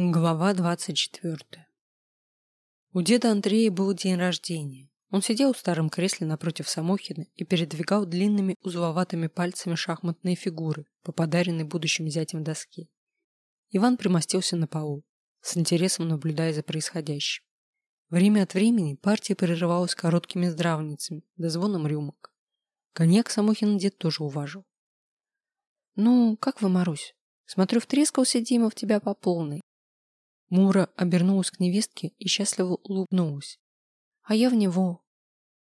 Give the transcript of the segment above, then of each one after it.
Глава двадцать четвертая. У деда Андрея был день рождения. Он сидел в старом кресле напротив Самохина и передвигал длинными узловатыми пальцами шахматные фигуры по подаренной будущим зятям доске. Иван примостился на полу, с интересом наблюдая за происходящим. Время от времени партия прерывалась короткими здравницами да звоном рюмок. Коньяк Самохин дед тоже уважил. «Ну, как вы, Марусь? Смотрю, втрескался Дима в тебя по полной. Мура обернулась к невестке и счастливо улыбнулась. А я в него.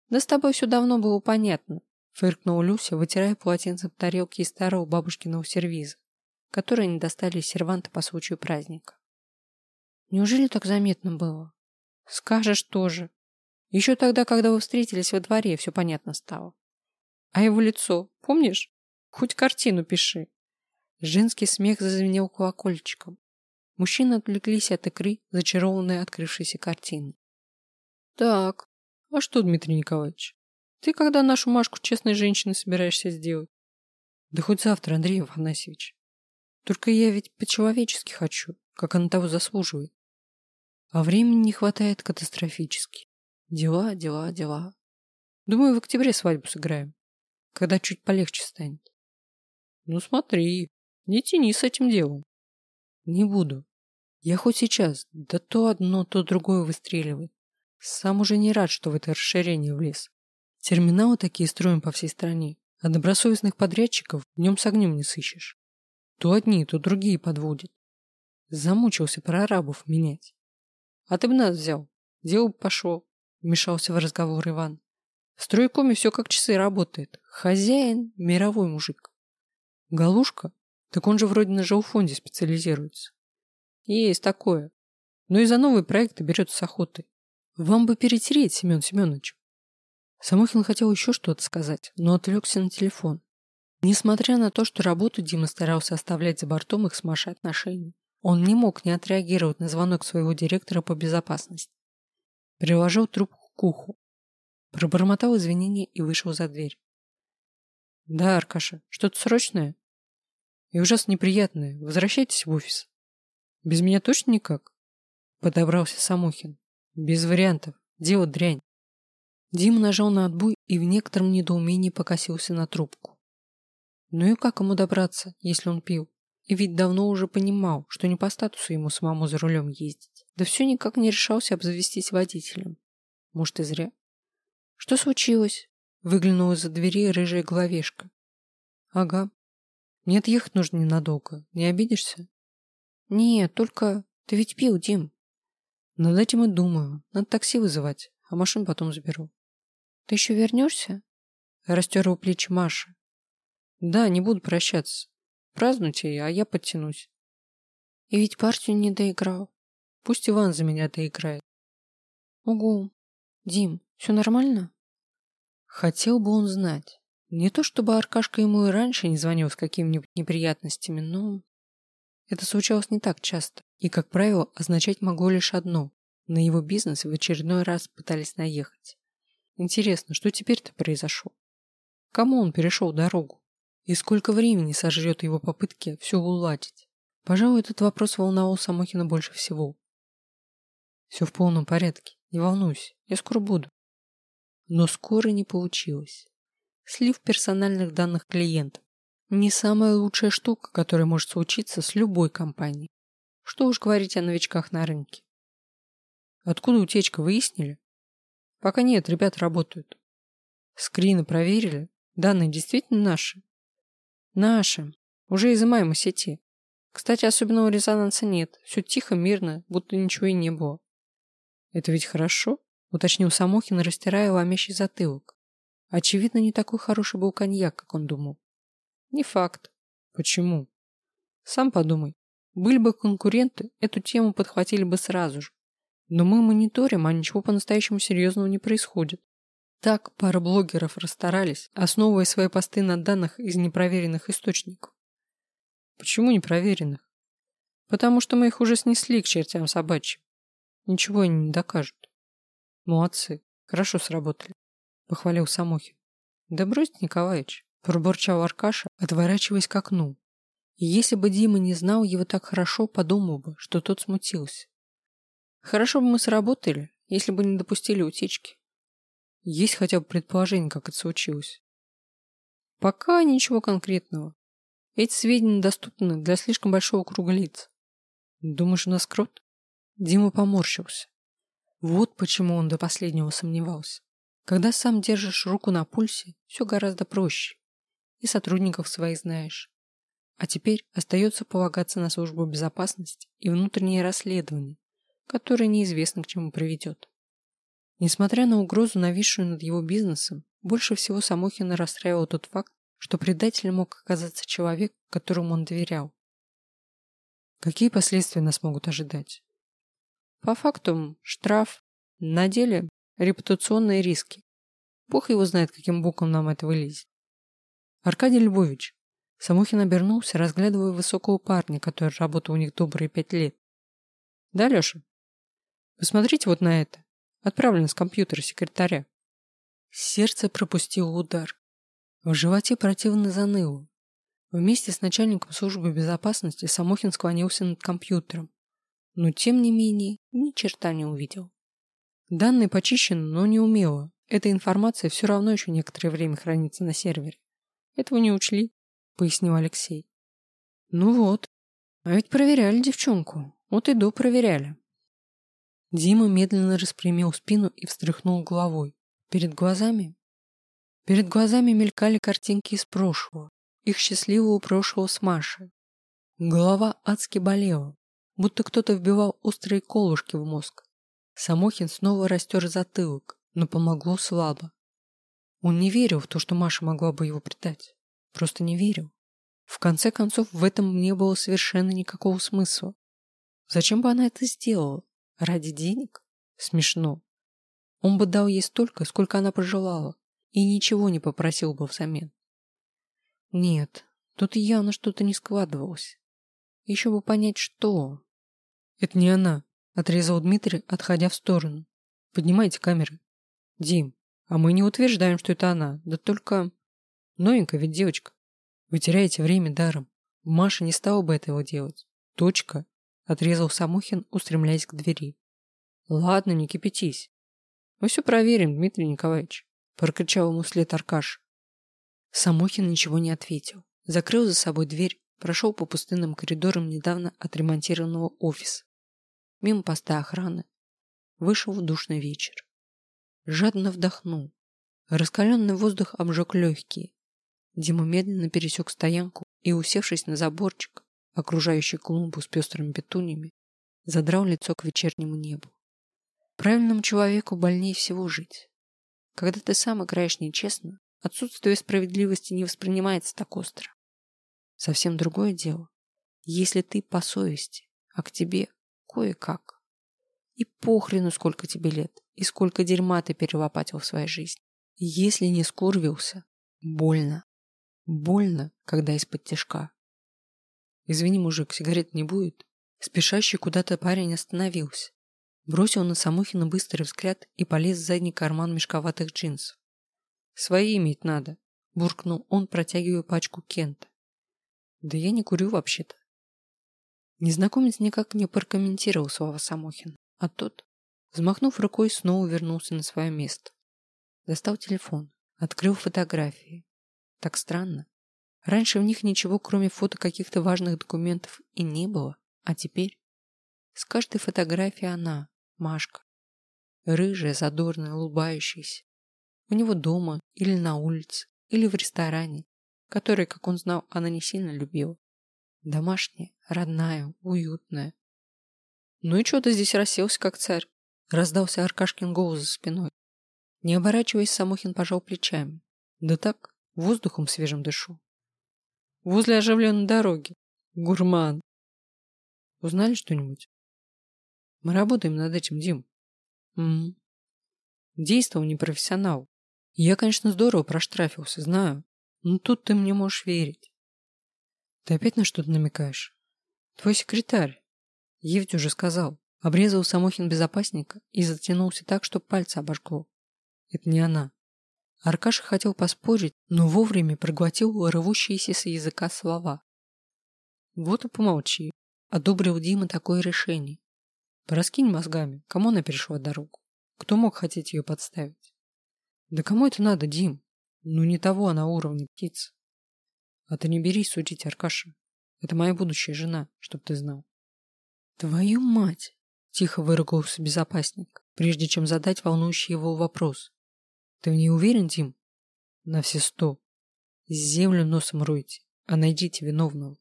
Да с тобой все давно было понятно, фыркнула Люся, вытирая полотенцем тарелки из старого бабушкиного сервиза, которые они достали из серванта по случаю праздника. Неужели так заметно было? Скажешь тоже. Еще тогда, когда вы встретились во дворе, все понятно стало. А его лицо, помнишь? Хоть картину пиши. Женский смех зазвенел колокольчиком. Мужчины отвлеклись от икры, зачарованной открывшейся картины. Так, а что, Дмитрий Николаевич? Ты когда нашу Машку честной женщиной собираешься сделать? Да хоть завтра, Андрей Афанасьевич. Только я ведь по-человечески хочу, как она того заслуживает. А времени не хватает катастрофически. Дела, дела, дела. Думаю, в октябре свадьбу сыграем, когда чуть полегче станет. Ну смотри, не тяни с этим делом. Не буду. Я хоть сейчас, да то одно, то другое выстреливает. Сам уже не рад, что в это расширение влез. Терминалы такие строим по всей стране, а добросовестных подрядчиков днем с огнем не сыщешь. То одни, то другие подводят. Замучился прорабов менять. А ты бы нас взял. Дело бы пошло. Вмешался в разговор Иван. В стройкоме все как часы работает. Хозяин – мировой мужик. Галушка так он же вроде на жилфонде специализируется. Есть такое. Но и за новые проекты берется с охотой. Вам бы перетереть, Семен Семенович. Самохин хотел еще что-то сказать, но отвлекся на телефон. Несмотря на то, что работу Дима старался оставлять за бортом их с Машей отношений, он не мог не отреагировать на звонок своего директора по безопасности. Приложил трубку к уху, пробормотал извинения и вышел за дверь. «Да, Аркаша, что-то срочное?» и ужасно неприятное. Возвращайтесь в офис. Без меня точно никак? Подобрался Самохин. Без вариантов. Дело дрянь. Дима нажал на отбой и в некотором недоумении покосился на трубку. Ну и как ему добраться, если он пил? И ведь давно уже понимал, что не по статусу ему самому за рулем ездить. Да все никак не решался обзавестись водителем. Может, и зря. Что случилось? Выглянула за двери рыжая головешка. Ага, мне отъехать нужно ненадолго. Не обидишься? Нет, только... Ты ведь пил, Дим. Над этим и думаю. Надо такси вызывать, а машину потом заберу. Ты еще вернешься? Растерла плечи Маша. Да, не буду прощаться. Празднуйте, а я подтянусь. И ведь партию не доиграл. Пусть Иван за меня доиграет. Угу. Дим, все нормально? Хотел бы он знать. Не то чтобы Аркашка ему и раньше не звонил с какими-нибудь неприятностями, но... Это случалось не так часто, и, как правило, означать могло лишь одно. На его бизнес в очередной раз пытались наехать. Интересно, что теперь-то произошло? Кому он перешел дорогу? И сколько времени сожрет его попытки все уладить? Пожалуй, этот вопрос волновал Самохина больше всего. Все в полном порядке, не волнуйся, я скоро буду. Но скоро не получилось. Слив персональных данных клиентов. Не самая лучшая штука, которая может случиться с любой компанией. Что уж говорить о новичках на рынке. Откуда утечка, выяснили? Пока нет, ребята работают. Скрины проверили. Данные действительно наши. Наши. Уже изымаем из сети. Кстати, особенного резонанса нет. Все тихо, мирно, будто ничего и не было. Это ведь хорошо? Уточнил Самохин, растирая ломящий затылок. Очевидно, не такой хороший был коньяк, как он думал. Не факт. Почему? Сам подумай. Были бы конкуренты, эту тему подхватили бы сразу же. Но мы мониторим, а ничего по-настоящему серьезного не происходит. Так пара блогеров расстарались, основывая свои посты на данных из непроверенных источников. Почему непроверенных? Потому что мы их уже снесли к чертям собачьим. Ничего они не докажут. Молодцы, хорошо сработали. — похвалил Самохин. «Да брось, Николаевич», — пробурчал Аркаша, отворачиваясь к окну. И если бы Дима не знал его так хорошо, подумал бы, что тот смутился. Хорошо бы мы сработали, если бы не допустили утечки. Есть хотя бы предположение, как это случилось. Пока ничего конкретного. Эти сведения доступны для слишком большого круга лиц. Думаешь, у нас крот? Дима поморщился. Вот почему он до последнего сомневался. Когда сам держишь руку на пульсе, все гораздо проще. И сотрудников своих знаешь. А теперь остается полагаться на службу безопасности и внутреннее расследование, которое неизвестно к чему приведет. Несмотря на угрозу, нависшую над его бизнесом, больше всего Самохина расстраивал тот факт, что предателем мог оказаться человек, которому он доверял. Какие последствия нас могут ожидать? По факту штраф, на деле репутационные риски. Бог его знает, каким боком нам это вылезет. Аркадий Львович. Самохин обернулся, разглядывая высокого парня, который работал у них добрые пять лет. Да, Леша? Посмотрите вот на это. Отправлено с компьютера секретаря. Сердце пропустило удар. В животе противно заныло. Вместе с начальником службы безопасности Самохин склонился над компьютером, но тем не менее ни черта не увидел. Данные почищены, но не умело. Эта информация все равно еще некоторое время хранится на сервере. Этого не учли, пояснил Алексей. Ну вот. А ведь проверяли девчонку. Вот и до проверяли. Дима медленно распрямил спину и встряхнул головой. Перед глазами? Перед глазами мелькали картинки из прошлого. Их счастливого прошлого с Машей. Голова адски болела, будто кто-то вбивал острые колышки в мозг. Самохин снова растер затылок, но помогло слабо. Он не верил в то, что Маша могла бы его предать. Просто не верил. В конце концов, в этом не было совершенно никакого смысла. Зачем бы она это сделала? Ради денег? Смешно. Он бы дал ей столько, сколько она пожелала, и ничего не попросил бы взамен. Нет, тут явно что-то не складывалось. Еще бы понять, что. Это не она, Отрезал Дмитрий, отходя в сторону. Поднимайте камеры. Дим, а мы не утверждаем, что это она. Да только... Новенькая ведь девочка. Вы теряете время даром. Маша не стала бы этого делать. Точка. Отрезал Самохин, устремляясь к двери. Ладно, не кипятись. Мы все проверим, Дмитрий Николаевич. Прокричал ему вслед Аркаш. Самохин ничего не ответил. Закрыл за собой дверь, прошел по пустынным коридорам недавно отремонтированного офиса мимо поста охраны, вышел в душный вечер. Жадно вдохнул. Раскаленный воздух обжег легкие. Дима медленно пересек стоянку и, усевшись на заборчик, окружающий клумбу с пестрыми петуньями, задрал лицо к вечернему небу. Правильному человеку больнее всего жить. Когда ты сам играешь нечестно, отсутствие справедливости не воспринимается так остро. Совсем другое дело, если ты по совести, а к тебе Кое-как. И похрену, сколько тебе лет, и сколько дерьма ты перелопатил в своей жизни. Если не скурвился, больно. Больно, когда из-под тяжка. Извини, мужик, сигарет не будет? Спешащий куда-то парень остановился. Бросил на Самохина быстрый взгляд и полез в задний карман мешковатых джинсов. «Свои иметь надо», – буркнул он, протягивая пачку Кента. «Да я не курю вообще-то». Незнакомец никак не прокомментировал слова Самохина, а тот, взмахнув рукой, снова вернулся на свое место. Достал телефон, открыл фотографии. Так странно. Раньше в них ничего, кроме фото каких-то важных документов, и не было, а теперь... С каждой фотографией она, Машка. Рыжая, задорная, улыбающаяся. У него дома, или на улице, или в ресторане, который, как он знал, она не сильно любила. Домашняя, родная, уютная. Ну и что ты здесь расселся, как царь? Раздался Аркашкин голос за спиной. Не оборачиваясь, Самохин пожал плечами. Да так, воздухом свежим дышу. Возле оживленной дороги. Гурман. Узнали что-нибудь? Мы работаем над этим, Дим. Угу. Действовал непрофессионал. Я, конечно, здорово проштрафился, знаю. Но тут ты мне можешь верить. Ты опять на что-то намекаешь? Твой секретарь. Я ведь уже сказал. Обрезал Самохин безопасника и затянулся так, что пальцы обожгло. Это не она. Аркаша хотел поспорить, но вовремя проглотил рвущиеся с языка слова. Вот и помолчи. Одобрил Дима такое решение. Пораскинь мозгами, кому она перешла дорогу? Кто мог хотеть ее подставить? Да кому это надо, Дим? Ну не того она уровня птицы. А ты не берись судить, Аркаша. Это моя будущая жена, чтоб ты знал. Твою мать! Тихо выругался безопасник, прежде чем задать волнующий его вопрос. Ты в ней уверен, Дим? На все сто. Землю носом ройте, а найдите виновного.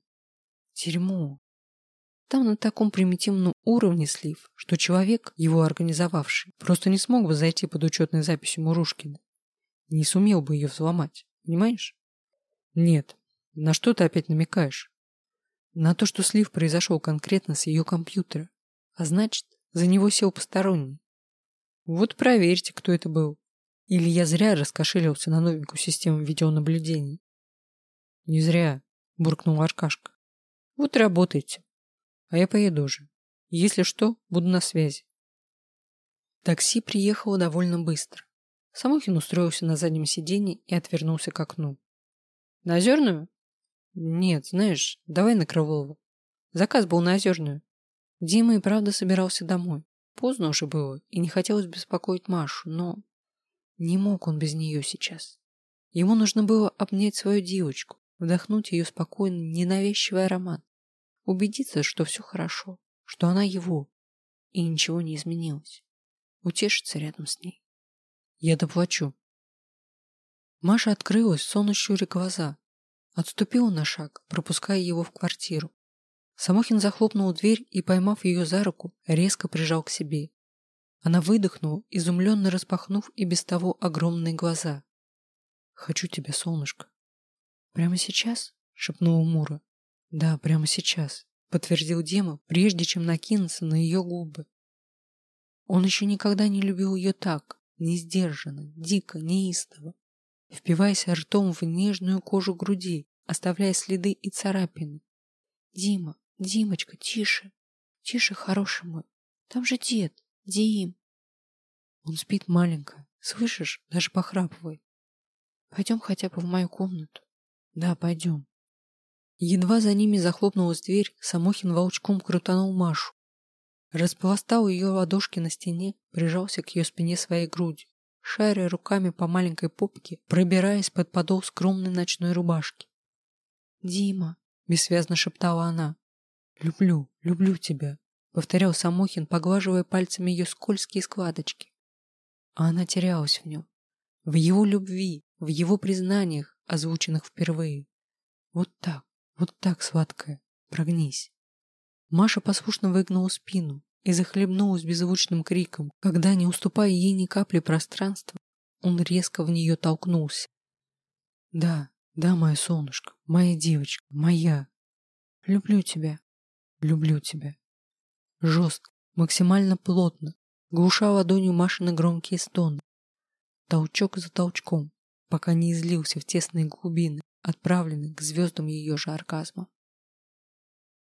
Дерьмо. Там на таком примитивном уровне слив, что человек, его организовавший, просто не смог бы зайти под учетной записью Мурушкина. Не сумел бы ее взломать, понимаешь? Нет. На что ты опять намекаешь? На то, что слив произошел конкретно с ее компьютера. А значит, за него сел посторонний. Вот проверьте, кто это был. Или я зря раскошелился на новенькую систему видеонаблюдения. Не зря, буркнул Аркашка. Вот работайте. А я поеду уже. Если что, буду на связи. Такси приехало довольно быстро. Самохин устроился на заднем сиденье и отвернулся к окну. На Озерную? Нет, знаешь, давай на Крылову. Заказ был на Озерную. Дима и правда собирался домой. Поздно уже было, и не хотелось беспокоить Машу, но... Не мог он без нее сейчас. Ему нужно было обнять свою девочку, вдохнуть ее спокойный, ненавязчивый аромат, убедиться, что все хорошо, что она его, и ничего не изменилось. Утешиться рядом с ней. Я доплачу. Маша открылась, сонно щуря глаза. Отступила на шаг, пропуская его в квартиру. Самохин захлопнул дверь и, поймав ее за руку, резко прижал к себе. Она выдохнула, изумленно распахнув и без того огромные глаза. «Хочу тебя, солнышко». «Прямо сейчас?» — шепнула Мура. «Да, прямо сейчас», — подтвердил Дема, прежде чем накинуться на ее губы. Он еще никогда не любил ее так, не сдержанно, дико, неистово, впиваясь ртом в нежную кожу груди, оставляя следы и царапины. «Дима, Димочка, тише, тише, хороший мой, там же дед, Дим!» Он спит маленько, слышишь, даже похрапывает. Пойдем хотя бы в мою комнату. Да, пойдем. Едва за ними захлопнулась дверь, Самохин волчком крутанул Машу. Распластал ее ладошки на стене, прижался к ее спине своей грудью, шаря руками по маленькой попке, пробираясь под подол скромной ночной рубашки. «Дима!» — бессвязно шептала она. «Люблю, люблю тебя!» — повторял Самохин, поглаживая пальцами ее скользкие складочки. А она терялась в нем, в его любви, в его признаниях, озвученных впервые. Вот так, вот так, сладкая, прогнись. Маша послушно выгнула спину и захлебнулась беззвучным криком, когда, не уступая ей ни капли пространства, он резко в нее толкнулся. Да, да, моя солнышко, моя девочка, моя. Люблю тебя, люблю тебя. Жестко, максимально плотно, глуша ладонью Машины громкие стоны. Толчок за толчком, пока не излился в тесные глубины, отправленный к звездам ее же оргазма.